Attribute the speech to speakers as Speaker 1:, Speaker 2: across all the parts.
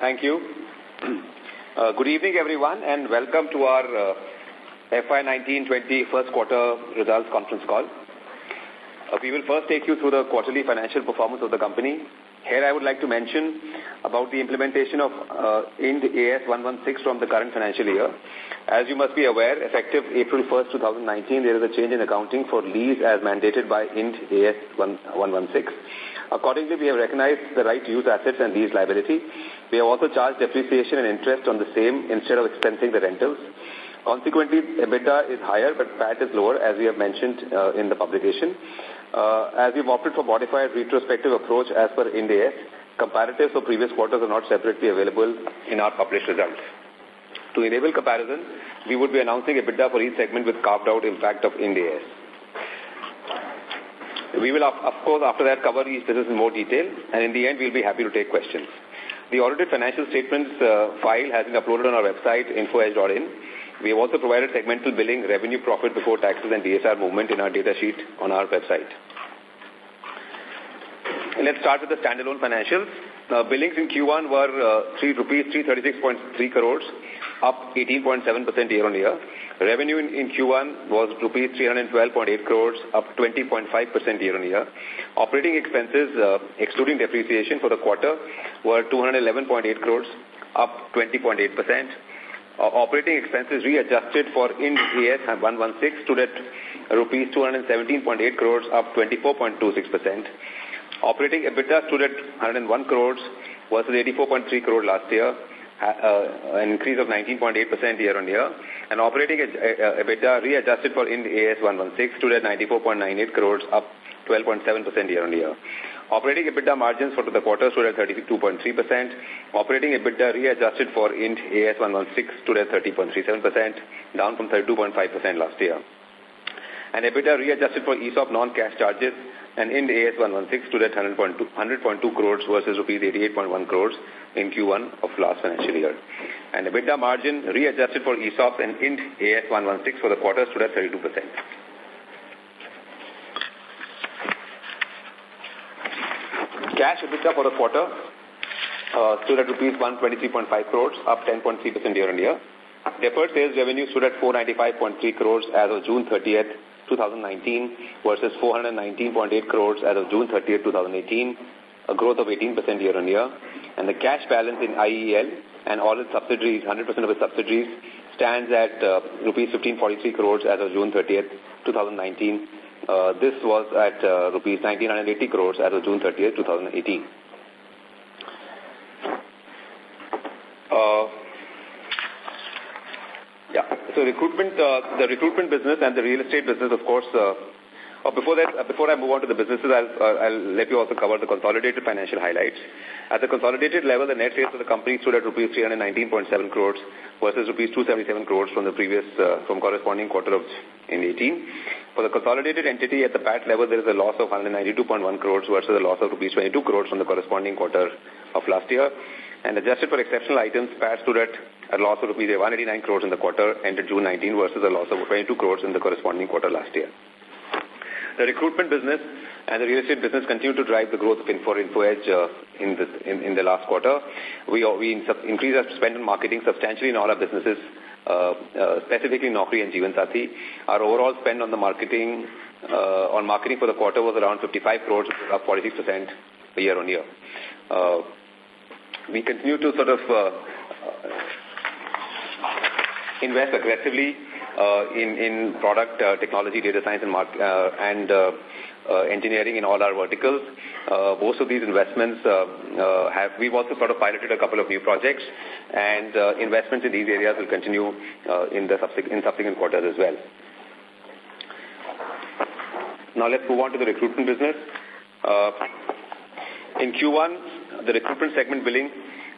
Speaker 1: Thank you. Uh, good evening, everyone, and welcome to our uh, FY19-20 first quarter results conference call. Uh, we will first take you through the quarterly financial performance of the company, here I would like to mention about the implementation of uh, IND AS 116 from the current financial year. As you must be aware, effective April 1st, 2019, there is a change in accounting for lease as mandated by IND AS 116. Accordingly, we have recognized the right to use assets and lease liability. We have also charged depreciation and interest on the same instead of expensing the rentals. Consequently, EBITDA is higher, but PAT is lower, as we have mentioned uh, in the publication uh, as we've opted for modified retrospective approach as per Ind comparatives for previous quarters are not separately available in our published results. To enable comparison, we would be announcing EBITDA for each segment with carved-out impact of Ind We will, of course, after that cover each business in more detail, and in the end, we'll be happy to take questions. The audited financial statements uh, file has been uploaded on our website, infoedge.in. We have also provided segmental billing, revenue profit before taxes and DSR movement in our data sheet on our website. Let's start with the standalone financials. Now, billings in Q1 were uh, rupees 336.3 crores, up 18.7% year-on-year. Revenue in, in Q1 was rupees 312.8 crores, up 20.5% year-on-year. Operating expenses, uh, excluding depreciation for the quarter, were 211.8 crores, up 20.8% operating expenses readjusted for Ind AS 116 stood at rupees 217.8 crores, up 24.26%. Operating EBITDA stood at 101 crores versus 84.3 crore last year, uh, an increase of 19.8% year-on-year. And operating EBITDA readjusted for Ind AS 116 stood at 94.98 crores, up 12.7% year-on-year. Operating EBITDA margins for the quarter stood at 32.3%. Operating EBITDA readjusted for IND AS 116 stood at 30.37%, down from 32.5% last year. And EBITDA readjusted for ESOP non-cash charges and IND AS 116 stood at 100.2 100 crores versus rupees 88.1 crores in Q1 of last financial year. And EBITDA margin readjusted for ESOP and IND AS 116 for the quarter stood at 32%. Cash EBITDA for the quarter uh, stood at rupees 123.5 crores, up 10.3% year-on-year. Deferred sales revenue stood at 495.3 crores as of June 30th, 2019 versus 419.8 crores as of June 30th, 2018, a growth of 18% year-on-year. And the cash balance in IEL and all its subsidiaries, 100% of its subsidiaries, stands at uh, rupees 1543 crores as of June 30th, 2019 uh, this was at uh, rupees 1980 crores as of June 30th, 2018. Uh, yeah, so recruitment, uh, the recruitment business and the real estate business, of course, uh, uh, before that, uh, before I move on to the businesses, I'll, uh, I'll let you also cover the consolidated financial highlights. At the consolidated level, the net sales of the company stood at rupees 319.7 crores versus rupees 277 crores from the previous, uh, from corresponding quarter of in 18. For the consolidated entity at the PAT level, there is a loss of 192.1 crores versus a loss of rupees 22 crores from the corresponding quarter of last year. And adjusted for exceptional items, PAT stood at a loss of rupees 189 crores in the quarter ended June 19 versus a loss of 22 crores in the corresponding quarter last year. The recruitment business and the real estate business continue to drive the growth of Info Info Edge uh, in, the, in, in, the last quarter. We, we increase our spend on marketing substantially in all our businesses, uh, uh, specifically Naukri and Sathi. Our overall spend on the marketing uh, on marketing for the quarter was around 55 crores, up 46% year on year. Uh, we continue to sort of uh, invest aggressively uh, in, in product uh, technology, data science, and, mark, uh, and engineering in all our verticals. most of these investments have, we've also sort of piloted a couple of new projects, and investments in these areas will continue in the subsequent, in subsequent quarters as well. Now let's move on to the recruitment business. in Q1, the recruitment segment billing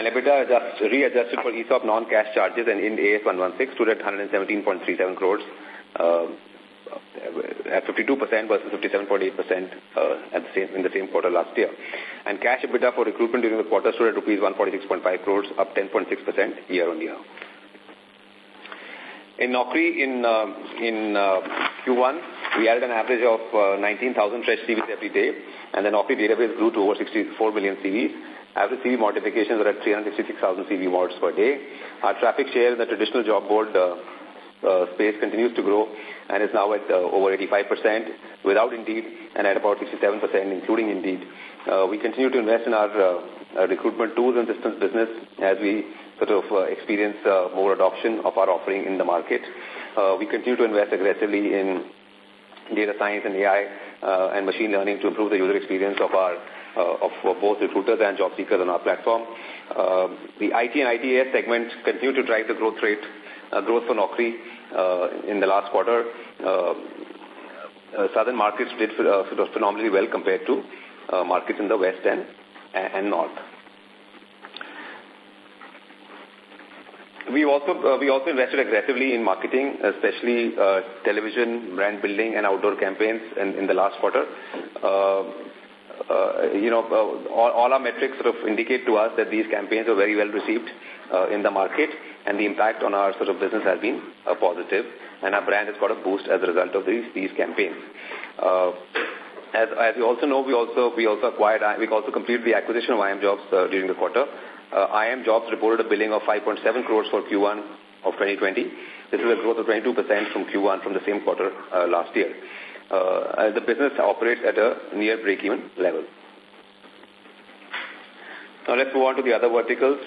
Speaker 1: and EBITDA adjust, readjusted for ESOP non-cash charges and in AS 116 stood at 117.37 crores, uh, at 52% versus 57.8% uh, at the same, in the same quarter last year. And cash EBITDA for recruitment during the quarter stood at rupees 146.5 crores, up 10.6% year on year. In Naukri, in, uh, in uh, Q1, we added an average of uh, 19,000 fresh CVs every day, and the Naukri database grew to over 64 million CVs Average CV modifications are at 366,000 CV mods per day. Our traffic share in the traditional job board uh, uh, space continues to grow and is now at uh, over 85% without Indeed and at about 67% including Indeed. Uh, we continue to invest in our, uh, our uh, recruitment tools and systems business as we sort of uh, experience uh, more adoption of our offering in the market. Uh, we continue to invest aggressively in data science and AI uh, and machine learning to improve the user experience of our uh, of both recruiters and job seekers on our platform. Uh, the IT and ITs segments continue to drive the growth rate, uh, growth for Naukri. uh, in the last quarter. Uh, uh, southern markets did uh, phenomenally well compared to uh, markets in the west and, and north. We also uh, we also invested aggressively in marketing, especially uh, television, brand building, and outdoor campaigns in, in the last quarter. Uh, uh, you know, uh, all, all, our metrics sort of indicate to us that these campaigns are very well received uh, in the market and the impact on our sort of business has been uh, positive and our brand has got a boost as a result of these, these campaigns. Uh, as, as you also know, we also, we also acquired, uh, we also completed the acquisition of IIM Jobs uh, during the quarter. Uh, IIM Jobs reported a billing of 5.7 crores for Q1 of 2020. This is a growth of 22% from Q1 from the same quarter uh, last year uh, the business operates at a near break-even level. Now let's move on to the other verticals.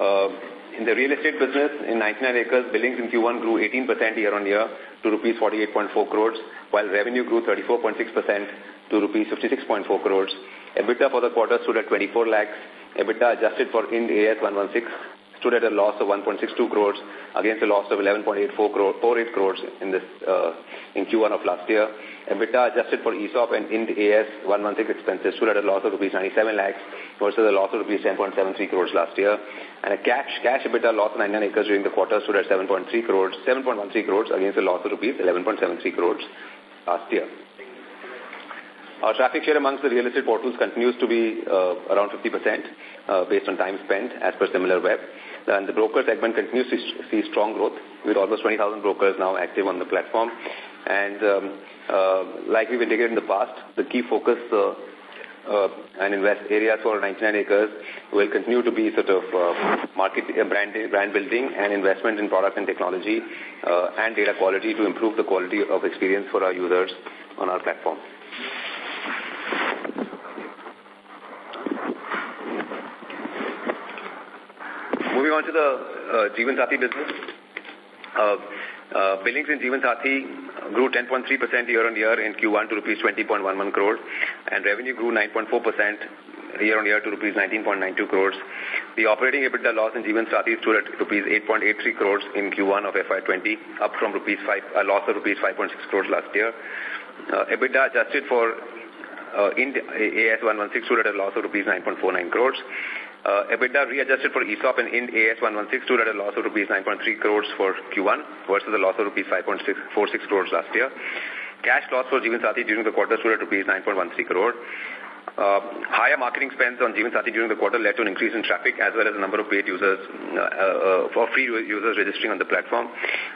Speaker 1: Uh, in the real estate business, in 99 acres, billings in Q1 grew 18% year-on-year to rupees 48.4 crores, while revenue grew 34.6% to rupees 56.4 crores. EBITDA for the quarter stood at 24 lakhs. EBITDA adjusted for Ind AS 116 stood at a loss of 1.62 crores against a loss of 11.84 crore, crores in this uh, in Q1 of last year. EBITDA adjusted for ESOP and IND AS one-month expenses stood at a loss of rupees 97 lakhs versus a loss of rupees 10.73 crores last year. And a cash cash EBITDA loss of 99 acres during the quarter stood at 7.3 crores, 7.13 crores against a loss of rupees 11.73 crores last year. Our traffic share amongst the real estate portals continues to be uh, around 50% uh, based on time spent as per SimilarWeb. And the broker segment continues to see strong growth with almost 20,000 brokers now active on the platform. And um, uh, like we've indicated in the past, the key focus uh, uh, and invest areas for 99 acres will continue to be sort of uh, market uh, brand brand building and investment in product and technology uh, and data quality to improve the quality of experience for our users on our platform. on to the uh, Jeevan Sathi business. Uh, uh, billings in Jeevan Sathi grew 10.3% year-on-year in Q1 to rupees 20.11 crore, and revenue grew 9.4% year-on-year to rupees 19.92 crores. The operating EBITDA loss in Jeevan Sathi stood at rupees 8.83 crores in Q1 of FY20, up from rupees 5, a loss of rupees 5.6 crores last year. Uh, EBITDA adjusted for uh, AS116 stood at a loss of rupees 9.49 crores. Uh, EBITDA readjusted for ESOP and IND AS 116 stood at a loss of rupees 9.3 crores for Q1 versus a loss of rupees 5.46 crores last year. Cash loss for Jeevan Sathi during the quarter stood at rupees 9.13 crore. Uh, higher marketing spends on Jeevansathi during the quarter led to an increase in traffic as well as the number of paid users uh, uh, or free users registering on the platform.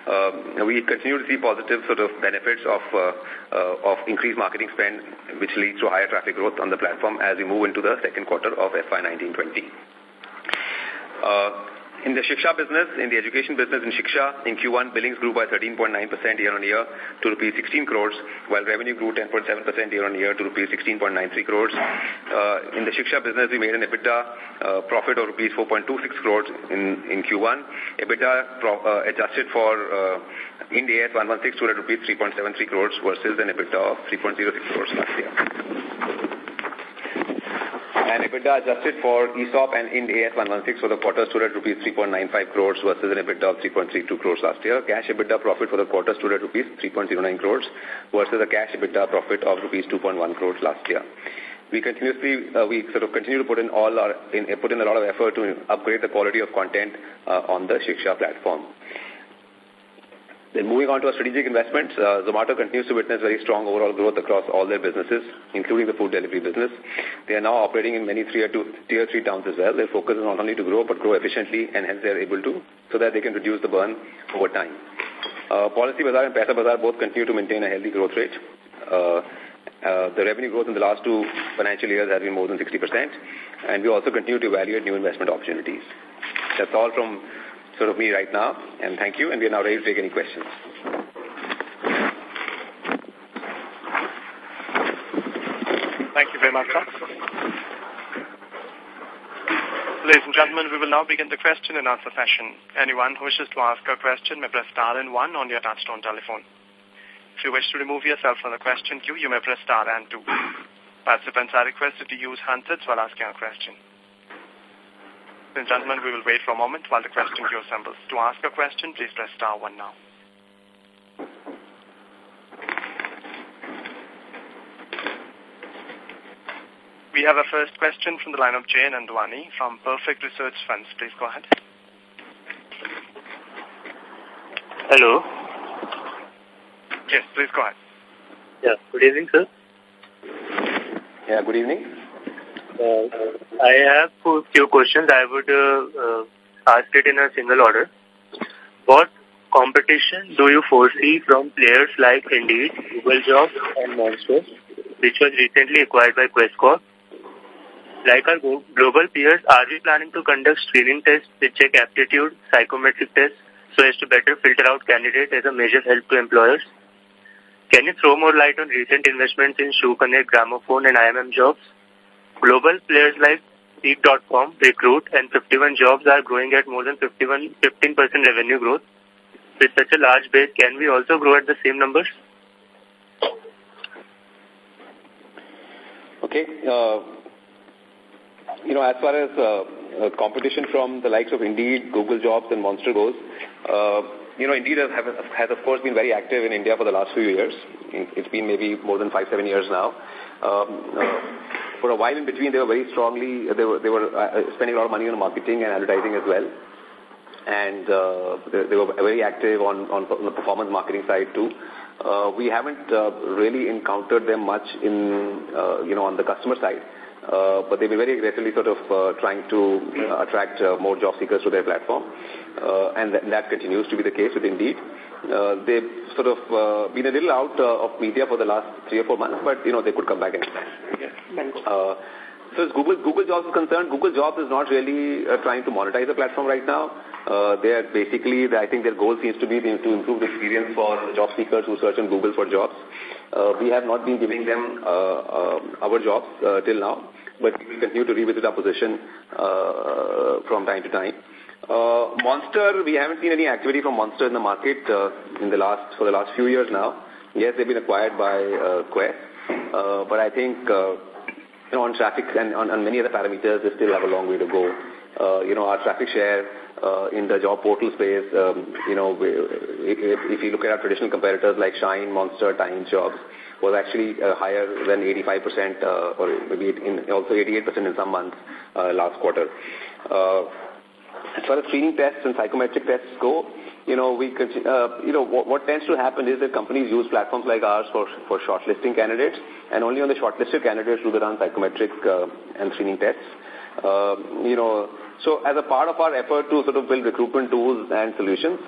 Speaker 1: Uh, we continue to see positive sort of benefits of uh, uh, of increased marketing spend, which leads to higher traffic growth on the platform as we move into the second quarter of FY19-20. Uh, in the Shiksha business, in the education business in Shiksha, in Q1, billings grew by 13.9% year-on-year to rupees 16 crores, while revenue grew 10.7% year-on-year to rupees 16.93 crores. Uh, in the Shiksha business, we made an EBITDA uh, profit of rupees 4.26 crores in, in Q1. EBITDA pro, uh, adjusted for uh, Ind AS 116 stood at rupees 3.73 crores versus an EBITDA of 3.06 crores last year and EBITDA adjusted for ESOP and Ind AS 116 for the quarter stood at rupees 3.95 crores versus an EBITDA of 3.32 crores last year. Cash EBITDA profit for the quarter stood at rupees 3.09 crores versus a cash EBITDA profit of rupees 2.1 crores last year. We continuously, uh, we sort of continue to put in all our, in, put in a lot of effort to upgrade the quality of content uh, on the Shiksha platform. Then moving on to our strategic investments, uh, Zomato continues to witness very strong overall growth across all their businesses, including the food delivery business. They are now operating in many tier, two, tier three towns as well. Their focus is not only to grow, but grow efficiently, and hence they are able to, so that they can reduce the burn over time. Uh, Policy Bazaar and Paisa Bazaar both continue to maintain a healthy growth rate. Uh, uh, the revenue growth in the last two financial years has been more than 60%, and we also continue to evaluate new investment opportunities. That's all from sort of me right now. And thank you. And we are now ready to take any questions.
Speaker 2: Thank you very much, sir. Ladies and gentlemen, we will now begin the question and answer session. Anyone who wishes to ask a question may press star and one on your touchtone telephone. If you wish to remove yourself from the question queue, you may press star and two. Participants are requested to use handsets while asking a question and gentlemen, we will wait for a moment while the question queue assembles. To ask a question, please press star one now. We have a first question from the line of Jay Nandwani from Perfect Research Funds. Please go ahead. Hello. Yes, please go ahead. Yeah, good evening,
Speaker 3: sir. Yeah, good evening. Uh, I have a few questions. I would uh, uh, ask it in a single order. What competition do you foresee from players like Indeed, Google Jobs and Monster, which was recently acquired by Quess Corp? Like our global peers, are we planning to conduct screening tests to check aptitude, psychometric tests, so as to better filter out candidates as a major help to employers? Can you throw more light on recent investments in ShoeConnect, Gramophone and IIM Jobs? Global players like Seek.com, Recruit, and 51 Jobs are growing at more than 51, 15% revenue growth. With such a large base, can we also grow at the same numbers?
Speaker 1: Okay. Uh, you know, as far as uh, uh, competition from the likes of Indeed, Google Jobs, and Monster goes, uh, you know, Indeed has, has, of course, been very active in India for the last few years. It's been maybe more than five, seven years now. Um, uh, for a while in between, they were very strongly, they were, they were uh, uh, spending a lot of money on marketing and advertising as well. And uh, they, they were very active on, on, on the performance marketing side too. Uh, we haven't uh, really encountered them much in, uh, you know, on the customer side. Uh, but they've been very aggressively sort of uh, trying to uh, attract uh, more job seekers to their platform. Uh, and, th and that continues to be the case with Indeed uh, they've sort of uh, been a little out uh, of media for the last three or four months, but, you know, they could come back anytime. Yes. Uh, so as Google, Google Jobs is concerned, Google Jobs is not really uh, trying to monetize the platform right now. Uh, they are basically, I think their goal seems to be to improve the experience for job seekers who search on Google for jobs. Uh, we have not been giving them uh, uh, our jobs uh, till now, but we continue to revisit our position uh, from time to time. Uh, Monster, we haven't seen any activity from Monster in the market uh, in the last for the last few years now. Yes, they've been acquired by uh, Quess, uh, but I think uh, you know on traffic and on, on many other parameters, they still have a long way to go. Uh, you know, our traffic share uh, in the job portal space, um, you know, we, if, if you look at our traditional competitors like Shine, Monster, TimesJobs, was actually uh, higher than 85% uh, or maybe in, also 88% in some months uh, last quarter. Uh, as far as screening tests and psychometric tests go, you know, we could, uh, you know, what, what tends to happen is that companies use platforms like ours for, for shortlisting candidates, and only on the shortlisted candidates do they run psychometric uh, and screening tests. Uh, you know, so as a part of our effort to sort of build recruitment tools and solutions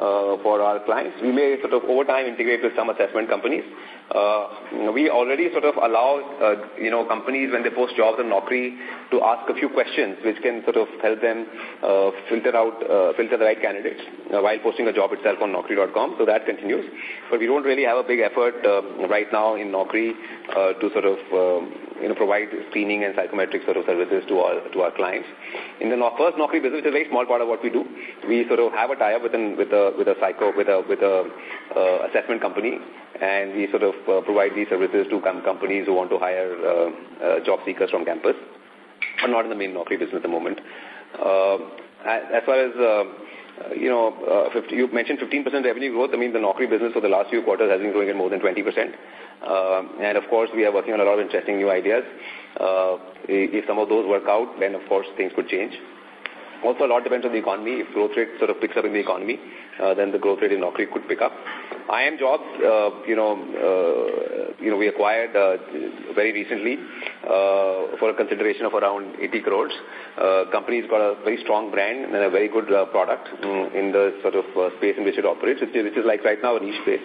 Speaker 1: uh, for our clients, we may sort of over time integrate with some assessment companies uh, we already sort of allow, uh, you know, companies when they post jobs on Naukri to ask a few questions which can sort of help them uh, filter out, uh, filter the right candidates uh, while posting a job itself on Naukri.com. So that continues. But we don't really have a big effort uh, right now in Naukri uh, to sort of, um, you know, provide screening and psychometric sort of services to our, to our clients. In the FirstNaukri business, which is a very small part of what we do, we sort of have a tie-up with, with a, with a psycho, with a, with a uh, assessment company and we sort of uh, provide these services to com companies who want to hire uh, uh job seekers from campus. But not in the main Naukri business at the moment. Uh, as far as, uh, you know, 50, you mentioned 15% revenue growth. I mean, the Naukri business for the last few quarters has been growing at more than 20%. and, of course, we are working on a lot of interesting new ideas. if some of those work out, then, of course, things could change. Also, a lot depends on the economy. If growth rate sort of picks up in the economy, uh, then the growth rate in Naukri could pick up. IIM Jobs, uh, you know, uh, you know, we acquired uh, very recently uh, for a consideration of around 80 crores. Uh, company's got a very strong brand and a very good uh, product mm. in the sort of uh, space in which it operates, which is, which is like right now a niche space.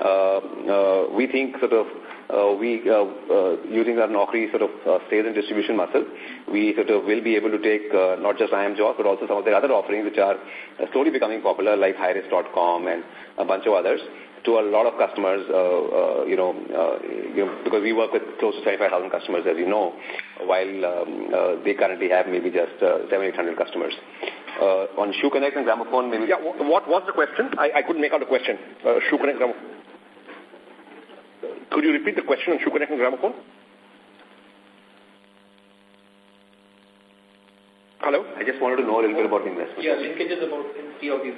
Speaker 1: Uh, uh, we think sort of uh, we, uh, uh, using our Naukri sort of uh, sales and distribution muscle, we sort of will be able to take uh, not just IIM jobs, but also some of the other offerings which are uh, slowly becoming popular, like hirist.com and a bunch of others to a lot of customers, uh, uh, you, know, uh, you know, because we work with close to 75,000 customers, as you know, while um, uh, they currently have maybe just uh, 7,800 customers. Uh, on Shoe Connect and Gramophone, maybe... Yeah, what was the question? I, I couldn't make out the question.
Speaker 4: Uh, Shoe Connect, Gramophone. Could you repeat the question on Sugarnet and Gramophone? Hello? I just wanted to know a little bit about the investment. Yeah, linkages about three of these.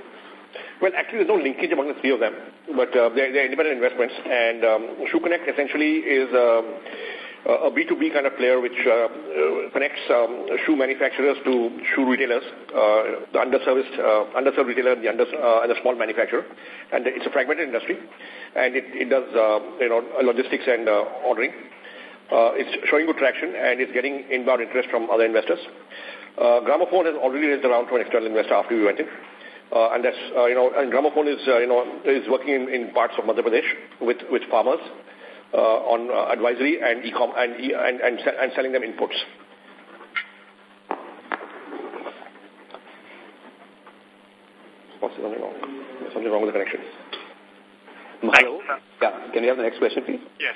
Speaker 4: Well, actually, there's no linkage among the three of them, but uh, they're, they're, independent investments. And um, essentially is... Uh, a B2B kind of player which uh, uh, connects um, shoe manufacturers to shoe retailers, uh, the underserviced, uh, underserved retailer and the, under, uh, and the small manufacturer. And it's a fragmented industry, and it, it does uh, you know logistics and uh, ordering. Uh, it's showing good traction, and it's getting inbound interest from other investors. Uh, Gramophone has already raised a round to an external investor after we went in. Uh, and that's, uh, you know, and Gramophone is, uh, you know, is working in, in parts of Madhya Pradesh with, with farmers uh, on uh, advisory and, e and, e and, and, and selling them inputs.
Speaker 1: What's something wrong? There's something wrong with the connection. Hello? Yeah. Can we have the next question, please? Yes.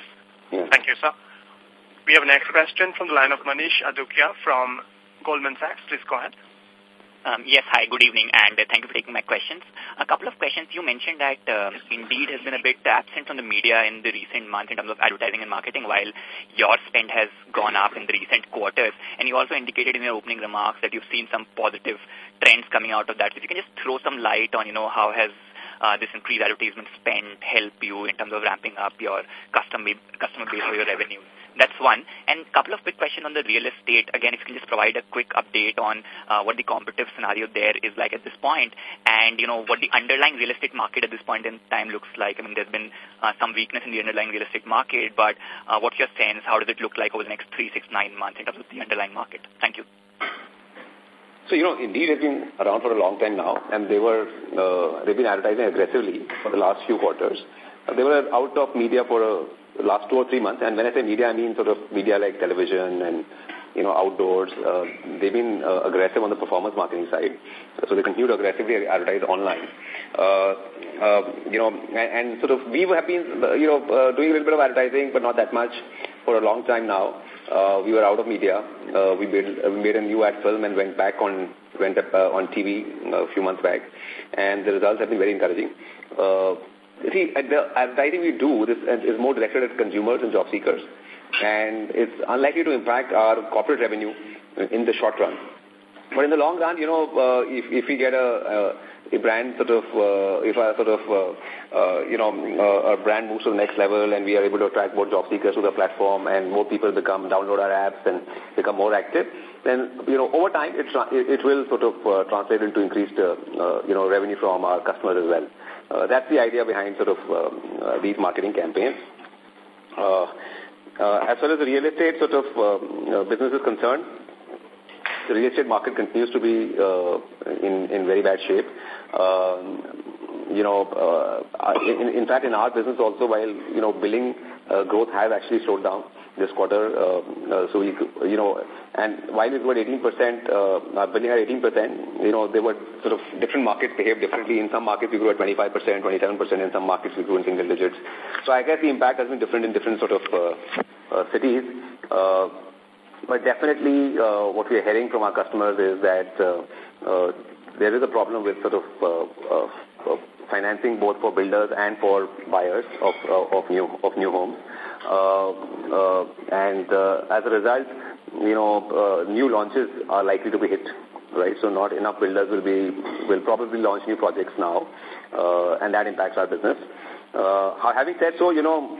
Speaker 1: Yeah. Thank you, sir.
Speaker 2: We have next question from the line of Manish Adukia from Goldman Sachs. Please go ahead.
Speaker 5: Um, yes, hi, good evening, and uh, thank you for taking my questions. A couple of questions. You mentioned that uh, Indeed has been a bit absent from the media in the recent months in terms of advertising and marketing, while your spend has gone up in the recent quarters. And you also indicated in your opening remarks that you've seen some positive trends coming out of that. If you can just throw some light on, you know, how has uh, this increased advertisement spend help you in terms of ramping up your customer, customer base or your revenue? That's one. And a couple of quick questions on the real estate. Again, if you can just provide a quick update on uh, what the competitive scenario there is like at this point and, you know, what the underlying real estate market at this point in time looks like. I mean, there's been uh, some weakness in the underlying real estate market, but uh, what's your sense? How does it look like over the next three, six, nine months in terms of the underlying market? Thank you. So, you know,
Speaker 1: Indeed they've been around for a long time now, and they were, uh, they've been advertising aggressively for the last few quarters. Uh, they were out of media for a last two or three months. And when I say media, I mean sort of media like television and, you know, outdoors. Uh, they've been uh, aggressive on the performance marketing side. So they continue to aggressively advertise online. Uh, uh, you know, and, and sort of we have been, uh, you know, uh, doing a little bit of advertising, but not that much for a long time now uh, we were out of media. Uh, we, made, uh, we made a new ad film and went back on went up, uh, on TV uh, a few months back, and the results have been very encouraging. Uh, see, at the, advertising we do this is more directed at consumers and job seekers, and it's unlikely to impact our corporate revenue in the short run. But in the long run, you know, uh, if, if we get a, uh, a brand sort of, uh, if our sort of, uh, uh, you know, our brand moves to the next level and we are able to attract more job seekers to the platform and more people become, download our apps and become more active, then, you know, over time, it, it will sort of translate into increased, you know, revenue from our customers as well. that's the idea behind sort of um, these marketing campaigns. as far as the real estate sort of um, business is concerned, the real estate market continues to be uh, in, in very bad shape. Um, you know, uh, in, in fact, in our business also, while, you know, billing uh, growth has actually slowed down this quarter. Uh, so, we, you know, and while it was 18%, uh, billing at 18%, you know, there were sort of different markets behave differently. In some markets, we grew at 25%, 27%. In some markets, we grew in single digits. So I guess the impact has been different in different sort of uh, uh, cities. Uh, but definitely, uh, what we are hearing from our customers is that uh, uh, there is a problem with sort of uh, uh, uh, financing both for builders and for buyers of, uh, of new of new homes. Uh, uh, and uh, as a result, you know, uh, new launches are likely to be hit right? So not enough builders will be will probably launch new projects now, uh, and that impacts our business. Uh, having said so, you know,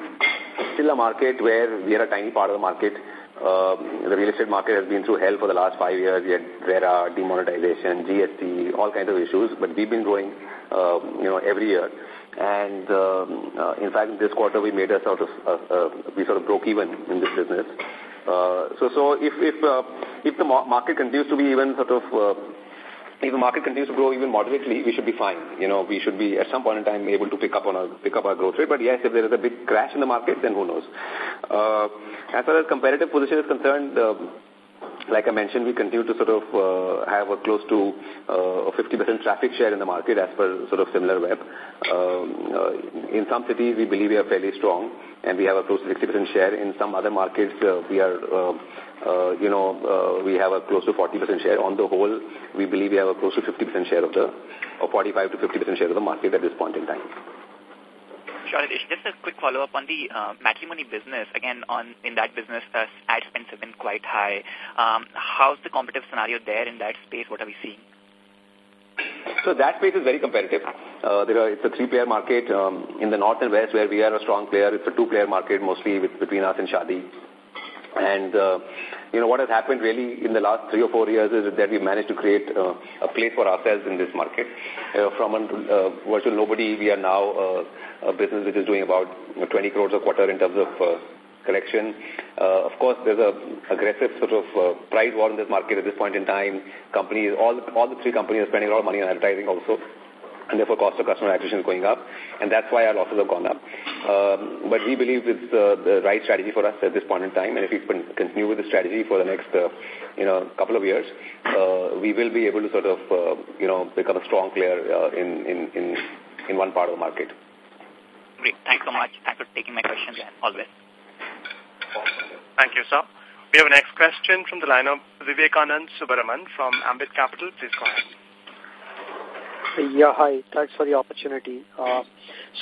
Speaker 1: still a market where we are a tiny part of the market. Um, the real estate market has been through hell for the last five years. We had are demonetization, GST, all kinds of issues, but we've been growing, uh, you know, every year. And um, uh, in fact, this quarter we made us sort of, uh, uh, we sort of broke even in this business. Uh, so, so if if uh, if the market continues to be even sort of if the market continues to grow even moderately, we should be fine. You know, we should be at some point in time able to pick up on our pick up our growth rate. But yes, if there is a big crash in the market, then who knows? Uh, as far as competitive position is concerned, uh, like I mentioned, we continue to sort of uh, have a close to 50% uh, traffic share in the market as per sort of SimilarWeb. Um, uh, in some cities, we believe we are fairly strong and we have a close to 60% share. In some other markets, uh, we are uh, uh, you know, uh, we have a close to 40% share. On the whole, we believe we have a close to 50% share of the, or 45 to 50% share of the market at this point in time.
Speaker 5: Sure, Just a quick follow-up on the uh, matrimony business. Again, on in that business, uh, ad spends have been quite high. Um, how's the competitive scenario there in that space? What are we seeing? So that space is very competitive.
Speaker 1: Uh, there are, it's a three-player market um, in the north and west where we are a strong player. It's a two-player market mostly with, between us and Shadi. And, uh, you know, what has happened really in the last three or four years is that we managed to create uh, a place for ourselves in this market. Uh, from a uh, virtual nobody, we are now uh, a business which is doing about 20 crores a quarter in terms of uh, collection. Uh, of course, there's a aggressive sort of uh, price war in this market at this point in time. Companies, all, all the three companies are spending a lot of money on advertising also and therefore cost of customer acquisition is going up, and that's why our losses have gone up. Um, but we believe it's uh, the right strategy for us at this point in time, and if we continue with the strategy for the next, uh, you know, couple of years, uh, we will be able to sort of, uh, you know, become a strong player uh, in, in, in, in one part of the market.
Speaker 5: Great. Thanks so much. Thanks for taking my questions and Always. Thank you,
Speaker 2: sir. We have a next question from the line of Vivekanand Subbaraman from Ambit Capital. Please go ahead.
Speaker 6: Yeah, hi. Thanks for the opportunity. Uh,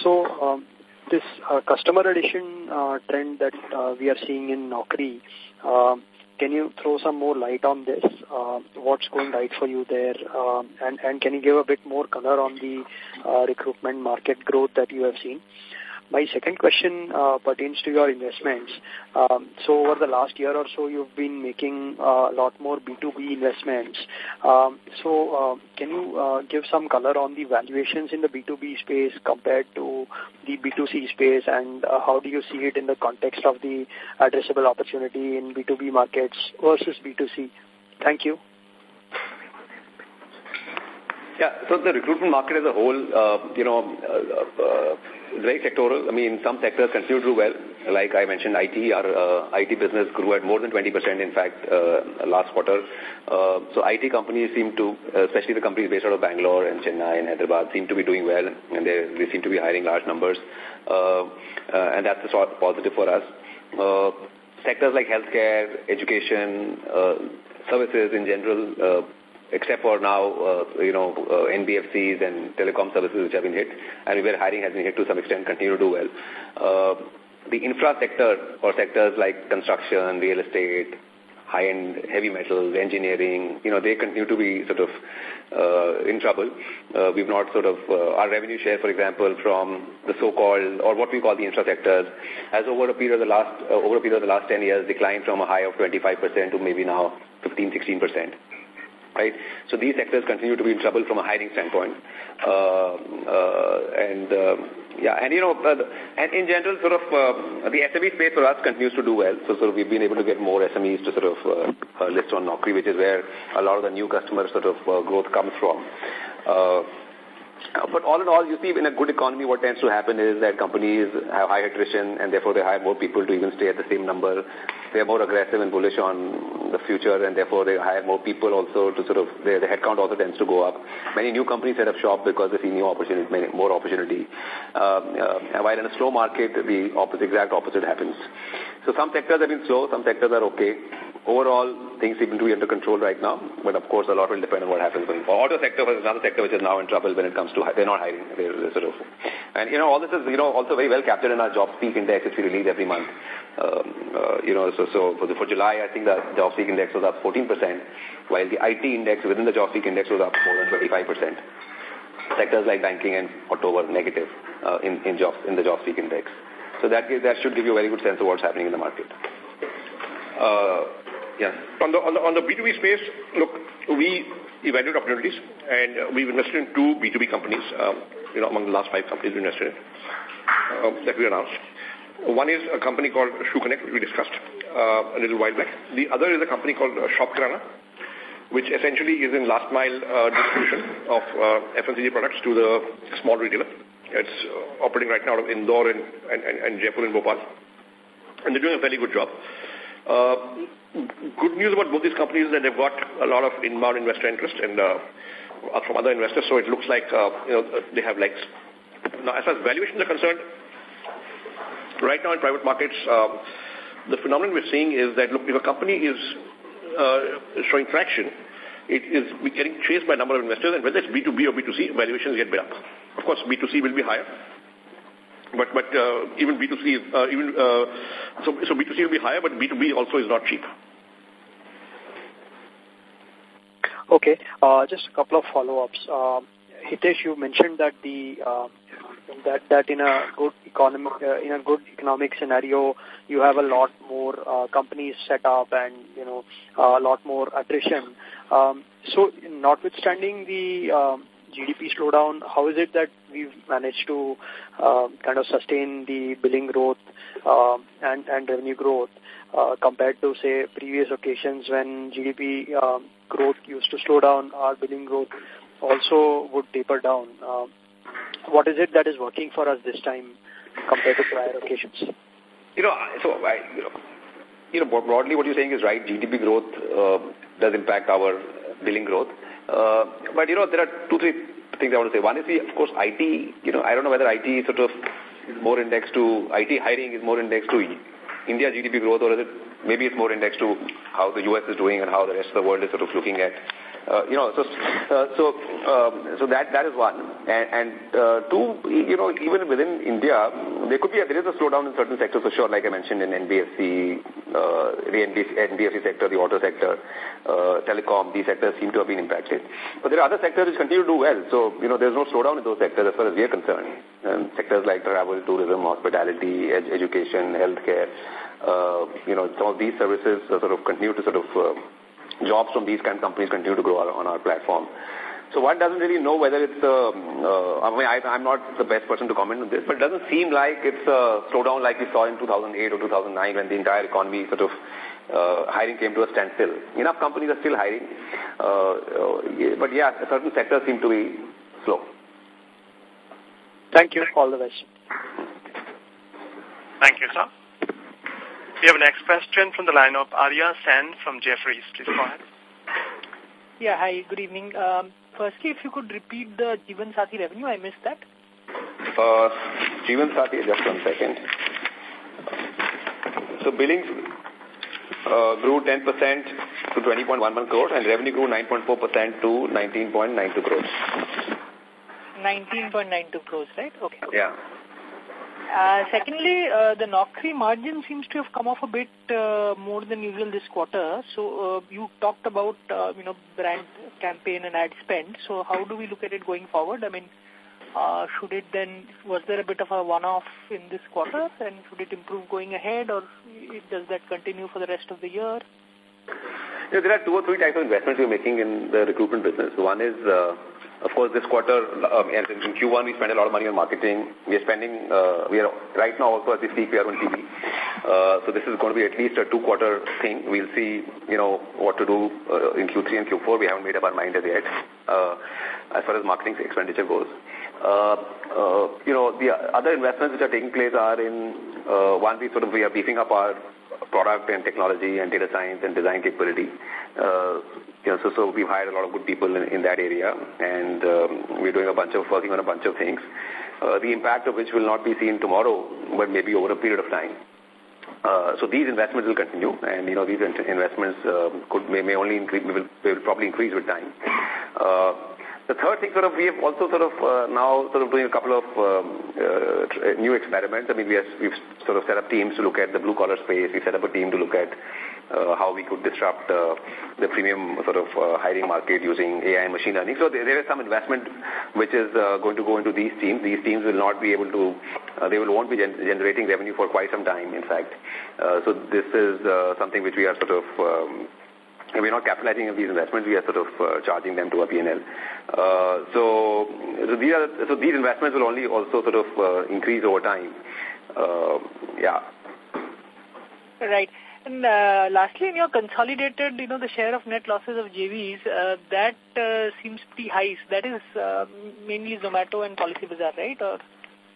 Speaker 6: so, um, this uh, customer addition uh, trend that uh, we are seeing in Naukri, uh, um, can you throw some more light on this? Uh, what's going right for you there? Um, and, and can you give a bit more color on the uh, recruitment market growth that you have seen? Uh, my second question uh, pertains to your investments. Um, so over the last year or so, you've been making uh, a lot more B2B investments. Um, so uh, can you uh, give some color on the valuations in the B2B space compared to the B2C space and uh, how do you see it in the context of the addressable opportunity in B2B markets versus B2C? Thank you.
Speaker 1: Yeah, so the recruitment market as a whole, uh, you know, uh, uh, very sectoral. I mean, some sectors continue to do well. Like I mentioned, IT, our uh, IT business grew at more than 20%, in fact, uh, last quarter. Uh, so IT companies seem to, especially the companies based out of Bangalore and Chennai and Hyderabad, seem to be doing well, and they, they seem to be hiring large numbers. Uh, uh, and that's a sort of positive for us. Uh, sectors like healthcare, education, uh, services in general, uh, except for now, uh, you know, uh, NBFCs and telecom services which have been hit, and where hiring has been hit to some extent, continue to do well. Uh, the infra sector or sectors like construction, real estate, high-end heavy metals, engineering, you know, they continue to be sort of uh, in trouble. Uh, we've not sort of, uh, our revenue share, for example, from the so-called, or what we call the infra sectors, has over a period of the last, uh, over a period of the last 10 years declined from a high of 25% to maybe now 15, 16% right? So these sectors continue to be in trouble from a hiring standpoint. Uh, uh, and uh, yeah, and you know, uh, and in general, sort of uh, the SME space for us continues to do well. So sort of we've been able to get more SMEs to sort of uh, list on Naukri, which is where a lot of the new customer sort of uh, growth comes from. Uh, uh, but all in all, you see, in a good economy, what tends to happen is that companies have high attrition and therefore they hire more people to even stay at the same number. They're more aggressive and bullish on the future and therefore they hire more people also to sort of, their, their headcount also tends to go up. Many new companies set up shop because they see new opportunities, more opportunity. Um, uh, while in a slow market, the opposite, exact opposite happens. So some sectors have been slow, some sectors are okay overall, things seem to be under control right now, but of course, a lot will depend on what happens going Auto sector is another sector which is now in trouble when it comes to, they're not hiring, they're, they're sort of, and you know, all this is, you know, also very well captured in our JobSpeak index, which we release every month. Um, uh, you know, so, so for, the, for July, I think the JobSpeak index was up 14%, while the IT index within the JobSpeak index was up more than 25%. Sectors like banking and auto were negative uh, in, in, jobs, in the JobSpeak index. So that, that should give you a very good sense of what's happening in the market.
Speaker 4: Uh, yeah. On the, on the, on the B2B space, look, we evaluate opportunities and uh, we've invested in two B2B companies, um, you know, among the last five companies we invested in, uh, that we announced. One is a company called Shoe Connect, we discussed uh, a little while back. The other is a company called uh, Shop Kirana, which essentially is in last mile uh, distribution of uh, FMCG products to the small retailer. It's uh, operating right now out of Indore and, and, and, and Jaipur and Bhopal. And they're doing a fairly good job. Uh, good news about both these companies is that they've got a lot of inbound investor interest and uh, from other investors, so it looks like uh, you know they have legs. Now, as far as valuations are concerned, right now in private markets, um, the phenomenon we're seeing is that, look, if a company is uh, showing traction, it is getting chased by a number of investors, and whether it's B2B or B2C, valuations get bid up. Of course, B2C will be higher, but but uh, even B2C uh, even uh, so so B2C will be higher, but B2B also is not cheap. Okay, uh, just a
Speaker 6: couple of follow-ups. Uh, Hitesh, you mentioned that the uh, that that in a good economic uh, in a good economic scenario, you have a lot more uh, companies set up and you know uh, a lot more attrition. Um, so, notwithstanding the um, GDP slowdown, how is it that we've managed to uh, kind of sustain the billing growth uh, and, and revenue growth uh, compared to, say, previous occasions when GDP um, uh, growth used to slow down, our billing growth also would taper down. Uh, what is it that is working for us this time
Speaker 1: compared to prior occasions? You know, so I, you know, you know, broadly what you're saying is right. GDP growth uh, does impact our billing growth. Uh, but, you know, there are two, three things I want to say. One is, of course, IT, you know, I don't know whether IT is sort of more indexed to, IT hiring is more indexed to India GDP growth or is it, maybe it's more indexed to how the US is doing and how the rest of the world is sort of looking at uh, you know, so uh, so um, so that that is one, and, and uh, two, you know, even within India, there could be a, there is a slowdown in certain sectors for sure. Like I mentioned in NBFC, uh, the NBFC, sector, the auto sector, uh, telecom, these sectors seem to have been impacted. But there are other sectors which continue to do well. So you know, there's no slowdown in those sectors as far as we are concerned. And um, sectors like travel, tourism, hospitality, ed education, healthcare, uh, you know, some of these services sort of continue to sort of uh, jobs from these kind of companies continue to grow our, on our platform. So one doesn't really know whether it's a, uh, I mean, I, I'm not the best person to comment on this, but it doesn't seem like it's a slowdown like we saw in 2008 or 2009 when the entire economy sort of uh, hiring came to a standstill. Enough companies are still hiring, uh, uh but yeah, certain sectors seem to be slow. Thank you. All the best.
Speaker 2: Thank you, sir. We have a next question from the line of Arya Sen from Jefferies. Please go ahead.
Speaker 7: Yeah, hi. Good evening. Um, firstly, if you could repeat the Jeevan Sathi revenue, I missed that.
Speaker 1: Uh, Jeevan Sathi, just one second. So billings uh, grew 10% to 20.11 crores and revenue grew 9.4% to 19.92 crores.
Speaker 7: 19.92 crores, right? Okay. Yeah. Uh, secondly, uh, the Naukri margin seems to have come off a bit uh, more than usual this quarter. So you talked about you know brand campaign and ad spend. So how do we look at it going forward? I mean, should it then was there a bit of a one-off in this quarter, and should it improve going ahead, or does that continue for the rest of the
Speaker 3: year?
Speaker 1: Yeah, there are two or three types of investments we're making in the recruitment business. One is uh, of course, this quarter, um, in Q1, we spent a lot of money on marketing. We are spending, uh, we are right now also as we speak, we are on TV. Uh, so this is going to be at least a two-quarter thing. We'll see, you know, what to do uh, in Q3 and Q4. We haven't made up our mind as yet, uh, as far as marketing expenditure goes. Uh, uh, you know, the other investments which are taking place are in, uh, one, we sort of, we are beefing up our product and technology and data science and design capability. Uh, you know, so, so we've hired a lot of good people in, in that area, and um, we're doing a bunch of working on a bunch of things, uh, the impact of which will not be seen tomorrow, but maybe over a period of time. Uh, so these investments will continue, and you know these investments uh, could may, may only increase, will, will probably increase with time. Uh, the third thing, sort of, we have also sort of uh, now sort of doing a couple of um, uh, new experiments. I mean, we have, we've sort of set up teams to look at the blue collar space. We set up a team to look at uh, how we could disrupt uh, the premium sort of uh, hiring market using AI and machine learning. So there, there is some investment which is uh, going to go into these teams. These teams will not be able to, uh, they will won't be gen generating revenue for quite some time, in fact. Uh, so this is uh, something which we are sort of um, we're not capitalizing on these investments. We are sort of uh, charging them to a P&L. Uh, so, so these are so these investments will only also sort of uh, increase over time. Uh, yeah.
Speaker 7: Right. And uh, lastly, in your consolidated, you know, the share of net losses of JVs, uh, that uh, seems pretty high. So that is uh, mainly Zomato and Bazaar, right? Or,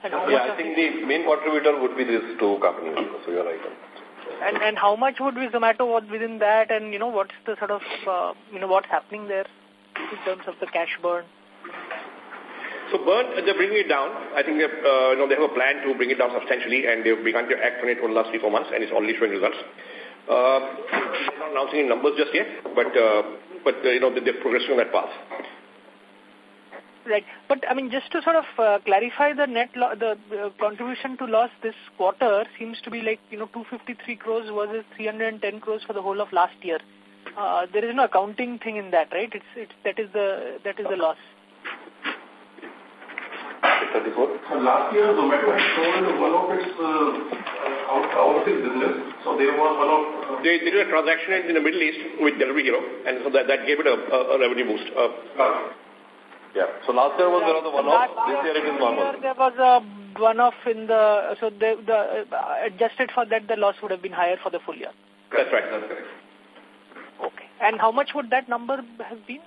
Speaker 7: and how yeah, much I think the
Speaker 8: main contributor would be these two companies. So you're right.
Speaker 7: And and how much would be Zomato what within that? And you know, what's the sort of uh, you know what's happening there in terms of the cash
Speaker 4: burn? So burn, uh, they're bringing it down. I think they've, uh, you know, they have a plan to bring it down substantially, and they've begun to act on it over the last three, four months, and it's already showing results. Uh, i not announcing any numbers just yet, but, uh, but uh, you know, they're progressing on that path.
Speaker 7: Right. But, I mean, just to sort of uh, clarify the net the contribution to loss this quarter seems to be like, you know, 253 crores versus 310 crores for the whole of last year. Uh, there is no accounting thing in that, right? It's, it's, that is the, that is the loss. 34? Last year, Zomato had sold
Speaker 4: one of its uh, out, business. So there was one of... Uh, they, they, did a transaction in the Middle East with Delivery Hero, and so that, that gave it a, a revenue boost. Uh,
Speaker 8: yeah. So last year was yeah. another one-off. This year it is normal. Year
Speaker 7: there was a um, one-off in the... So the, the uh, adjusted for that, the loss would have been higher for the full year.
Speaker 8: That's right. That's
Speaker 1: correct.
Speaker 7: Okay. And how much would that number have been?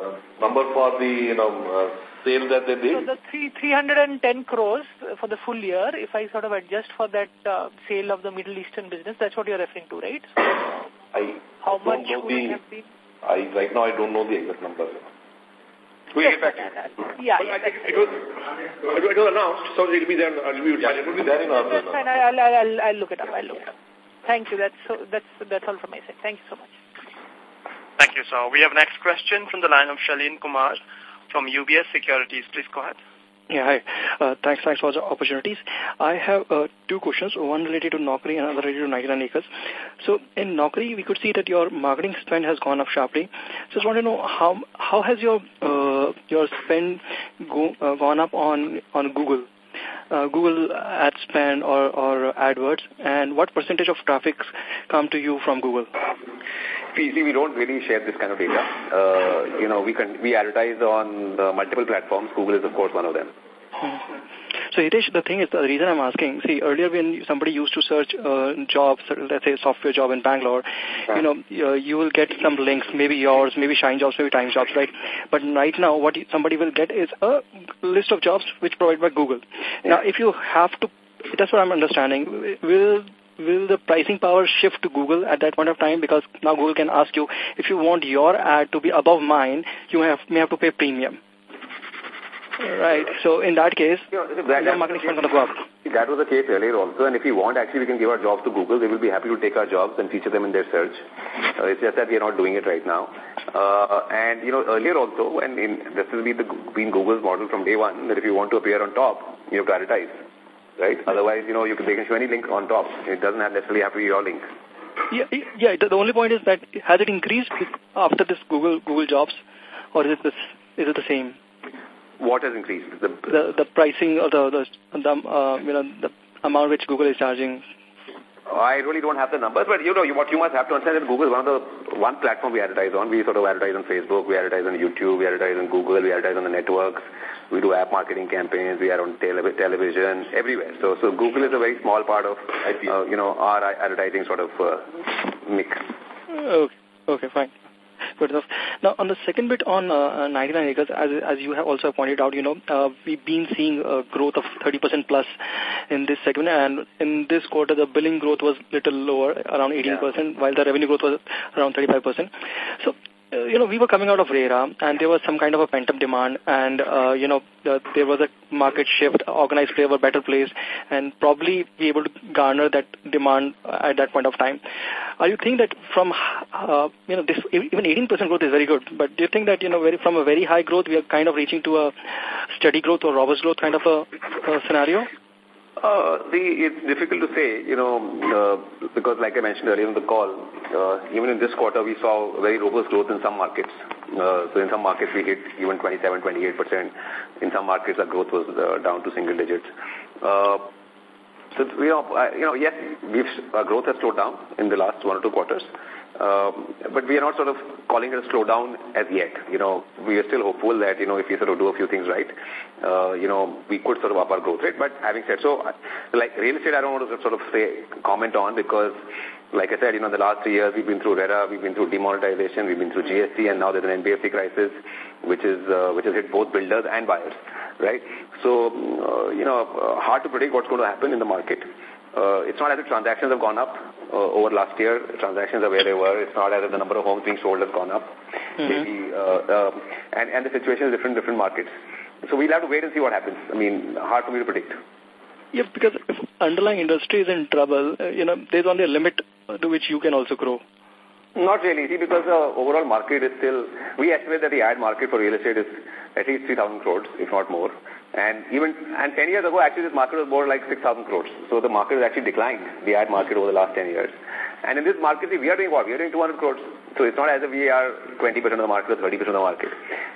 Speaker 8: Uh, number for the you know uh, sale that they did? So
Speaker 7: the three, 310 crores for the full year, if I sort of adjust for that uh, sale of the Middle Eastern business, that's what you're referring to, right? So
Speaker 8: I How much the, I, right now, I don't know the exact number.
Speaker 4: We'll yes, get back to Yeah, yeah. It, was, it was announced, so it'll be there. It'll be, yeah, it will be there in our... That's
Speaker 7: I'll, I'll, I'll look it up. I'll look it up. Thank you. That's, so, that's,
Speaker 9: that's all from my side. Thank you so much.
Speaker 2: Thank you, sir. We have next question from the line of Shalini Kumar from UBS Securities. Please go ahead.
Speaker 9: Yeah, hi. Uh, thanks, thanks for the opportunities. I have uh, two questions, one related to Naukri, and another related to 99 Acres. So in Naukri, we could see that your marketing spend has gone up sharply. Just want to know how how has your uh, your spend go, uh, gone up on on Google, uh, Google ad spend or or AdWords, and what percentage of traffic come to
Speaker 1: you from Google? PC, we don't really share this kind of data. Uh, you know, we can, we advertise on uh, multiple platforms. Google is, of course, one of them.
Speaker 9: So, Hitesh, the thing is, the reason I'm asking, see, earlier when somebody used to search uh, jobs, let's say software job in Bangalore, you know, you will get some links, maybe yours, maybe Shine Jobs, maybe TimesJobs, right? But right now, what somebody will get is a list of jobs which provided by Google. Now, if you have to that's what I'm understanding. Will will the pricing power shift to Google at that point of time? Because now Google can ask you, if you want your ad to be above mine, you have, may have to pay premium.
Speaker 1: Right. So in that case, yeah, that, your marketing expense going to go up. That was the case earlier also. And if we want, actually, we can give our jobs to Google. They will be happy to take our jobs and feature them in their search. Uh, it's just that we are not doing it right now. Uh, and, you know, earlier also, and in, this will be the, been Google's model from day one, that if you want to appear on top, you have to advertise right? Otherwise, you know, you can, they can show any link on top. It doesn't have necessarily have to be your link.
Speaker 9: Yeah, yeah. The only point is that has it increased after this
Speaker 1: Google Google Jobs, or is
Speaker 9: it this, is it the same? What has increased? The the, the pricing or the the, the um,
Speaker 1: uh, you know the amount which Google is charging Oh, I really don't have the numbers, but you know what you must have to understand that Google is one of the one platform we advertise on. We sort of advertise on Facebook, we advertise on YouTube, we advertise on Google, we advertise on the networks. We do app marketing campaigns. We are on tele television everywhere. So, so Google is a very small part of uh, you know our advertising sort of uh, mix.
Speaker 9: Okay, okay, fine. Good enough. Now, on the second bit on uh, uh, 99 acres, as, as you have also pointed out, you know, uh, we've been seeing a growth of 30% plus in this segment, and in this quarter, the billing growth was little lower, around 18%, while the revenue growth was around 35%. So uh, you know, we were coming out of RERA and there was some kind of a pent-up demand and, uh, you know, the, there was a market shift, organized player were better placed and probably be able to garner that demand at that point of time. Are uh, you think that from, uh, you know, this, even 18% growth is very good, but do you think that, you know, very, from a very high growth, we are kind of reaching to a steady growth or robust growth kind of a, a scenario?
Speaker 1: Uh, the, it's difficult to say, you know, uh, because like I mentioned earlier in the call, uh, even in this quarter we saw very robust growth in some markets. Uh, so in some markets we hit even 27, 28%. In some markets our growth was uh, down to single digits. Uh, so, you know, uh, you know, yes, we've, our growth has slowed down in the last one or two quarters. Um, but we are not sort of calling it a slowdown as yet. You know, we are still hopeful that, you know, if we sort of do a few things right, uh, you know, we could sort of up our growth rate. But having said so, uh, like real estate, I don't want to sort of say, comment on because, like I said, you know, the last three years we've been through RERA, we've been through demonetization, we've been through GST, and now there's an NBFC crisis, which is, uh, which has hit both builders and buyers, right? So, uh, you know, uh, hard to predict what's going to happen in the market. Uh, it's not as if transactions have gone up uh, over last year. Transactions are where they were. It's not as if the number of homes being sold has gone up. Mm -hmm. Maybe, uh, uh, and, and the situation is different in different markets. So we'll have to wait and see what happens. I mean, hard for me to predict. Yeah, because if underlying industry is in trouble, uh, you know, there's only a limit to which you can also grow. Not really, see, because the uh, overall market is still, we estimate that the ad market for real estate is at least 3,000 crores, if not more. And even and 10 years ago, actually, this market was more like 6,000 crores. So the market has actually declined, the ad market, over the last 10 years. And in this market, we are doing what? We are doing 200 crores. So it's not as if we are 20% of the market or 30% of the market.